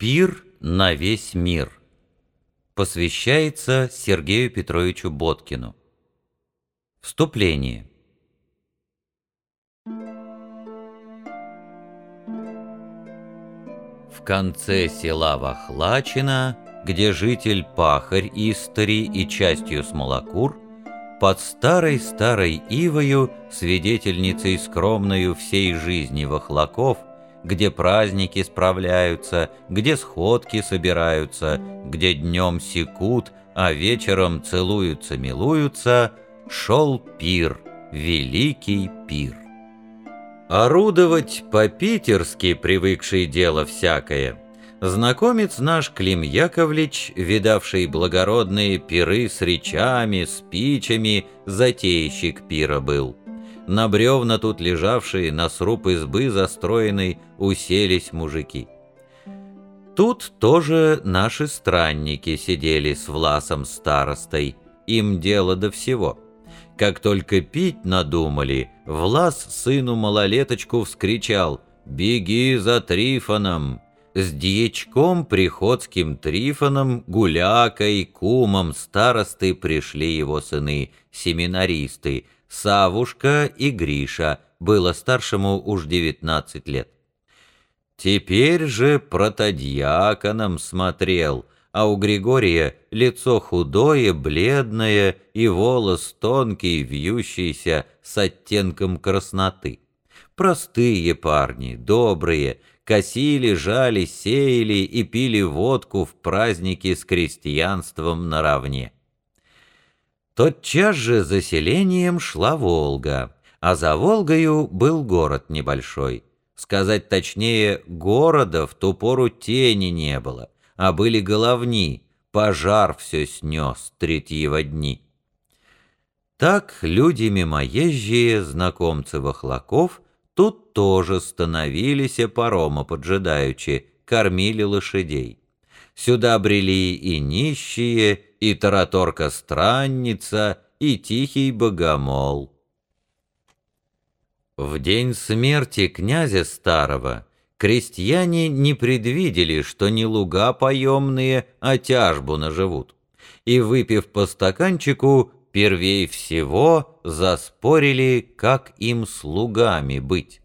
Пир на весь мир. Посвящается Сергею Петровичу Боткину. Вступление. В конце села Вахлачина, где житель Пахарь Истори и частью Смолокур, под старой-старой ивою, свидетельницей скромною всей жизни Вахлаков, где праздники справляются, где сходки собираются, где днем секут, а вечером целуются-милуются, шел пир, великий пир. Орудовать по-питерски привыкший дело всякое, знакомец наш Клим Яковлевич, видавший благородные пиры с речами, спичами, затейщик пира был. На бревна тут лежавшие, на сруб избы застроенной, уселись мужики. Тут тоже наши странники сидели с Власом старостой, им дело до всего. Как только пить надумали, Влас сыну малолеточку вскричал «Беги за Трифоном!» С дьячком приходским Трифоном, гулякой, кумом старосты пришли его сыны, семинаристы, Савушка и Гриша, было старшему уж девятнадцать лет. Теперь же протодьяконом смотрел, а у Григория лицо худое, бледное и волос тонкий, вьющийся с оттенком красноты. Простые парни, добрые, косили, жали, сеяли и пили водку в праздники с крестьянством наравне. Тотчас же за селением шла Волга, а за Волгою был город небольшой. Сказать точнее, города в ту пору тени не было, а были головни, пожар все снес третьего дни. Так люди мимоезжие, знакомцы вахлаков, тут тоже становились парома поджидаючи, кормили лошадей. Сюда брели и нищие, и тараторка-странница, и тихий богомол. В день смерти князя старого крестьяне не предвидели, что не луга поемные, а тяжбу наживут, и, выпив по стаканчику, первей всего заспорили, как им слугами быть.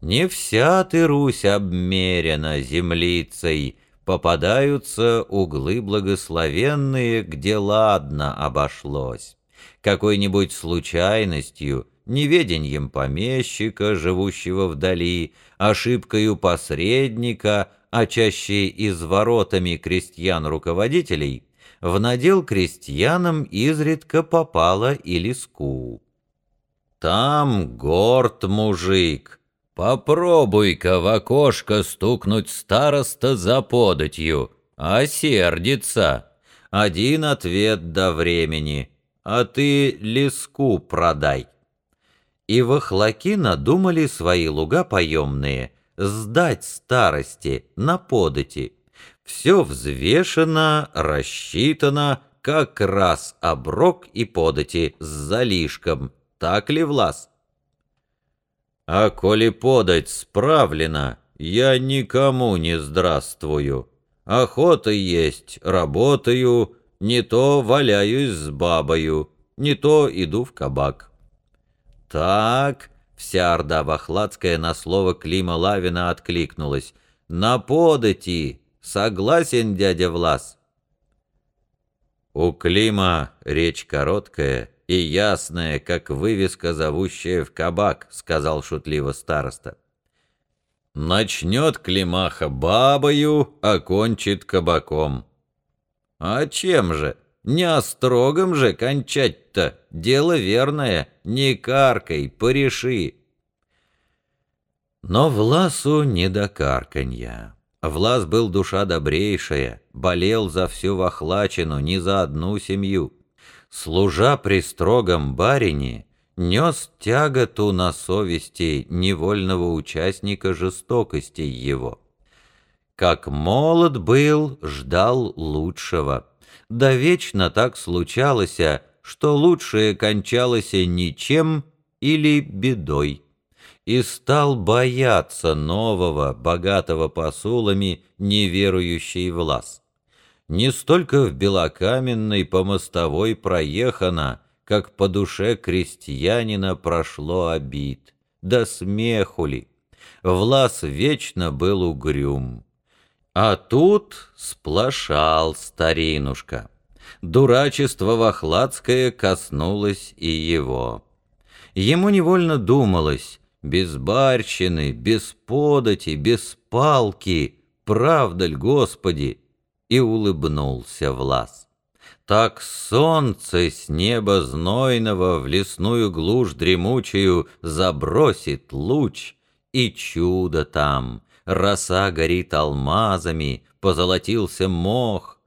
Не вся ты, Русь, обмерена землицей, попадаются углы благословенные, где ладно обошлось. Какой-нибудь случайностью, неведением помещика, живущего вдали, ошибкою посредника, а чаще изворотами крестьян-руководителей, в надел крестьянам изредка попало и леску. Там горд мужик, Попробуй-ка в окошко стукнуть староста за податью, а сердится. Один ответ до времени, а ты леску продай. И вахлаки надумали свои луга поемные сдать старости на подати. Все взвешено, рассчитано, как раз оброк и подати с залишком. Так ли, Влас? А коли подать справлено, я никому не здравствую. Охота есть, работаю, не то валяюсь с бабою, не то иду в кабак. Так, вся орда Вахладская на слово Клима Лавина откликнулась. На подати, согласен, дядя Влас? У Клима речь короткая — и ясная, как вывеска, зовущая в кабак», — сказал шутливо староста. «Начнет Климаха бабою, а кончит кабаком». «А чем же? Не острогом же кончать-то? Дело верное, не каркай, пореши». Но Власу не до карканья. Влас был душа добрейшая, болел за всю Вахлачину, не за одну семью служа при строгом барине, нес тяготу на совести невольного участника жестокости его. Как молод был, ждал лучшего. Да вечно так случалось, что лучшее кончалось ничем или бедой. И стал бояться нового, богатого посулами, неверующей влас. Не столько в белокаменной по мостовой проехано, как по душе крестьянина прошло обид. Да смеху ли! Влас вечно был угрюм. А тут сплошал старинушка. Дурачество вахладское коснулось и его. Ему невольно думалось, без барщины, без подати, без палки, правда ль, Господи? И улыбнулся Влас. Так солнце с неба знойного в лесную глушь дремучую забросит луч, и чудо там, роса горит алмазами, позолотился мох.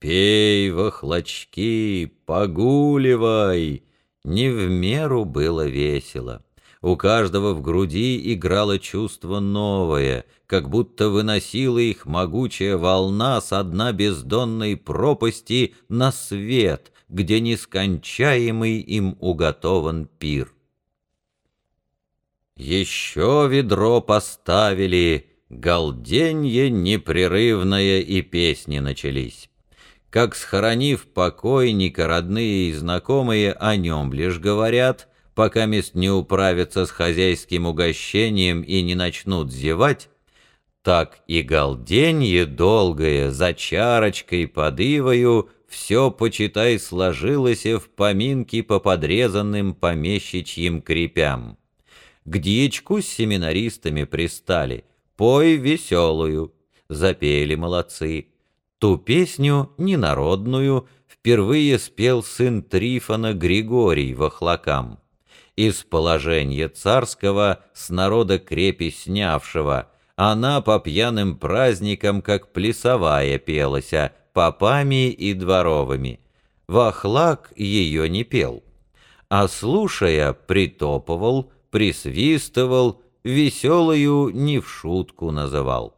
Пей, вахлочки, погуливай! Не в меру было весело. У каждого в груди играло чувство новое, как будто выносила их могучая волна с дна бездонной пропасти на свет, где нескончаемый им уготован пир. Еще ведро поставили, галденье непрерывное и песни начались. Как схоронив покойника, родные и знакомые о нем лишь говорят, пока мест не управятся с хозяйским угощением и не начнут зевать, так и галденье долгое, за чарочкой подывою, все, почитай, сложилось в поминки по подрезанным помещичьим крепям. К дьячку с семинаристами пристали, пой веселую, запели молодцы. Ту песню, ненародную, впервые спел сын Трифона Григорий Вахлакам. Из положения царского, с народа крепи снявшего, она по пьяным праздникам, как плясовая пелася, попами и дворовыми. Вахлак ее не пел, а, слушая, притопывал, присвистывал, веселую не в шутку называл.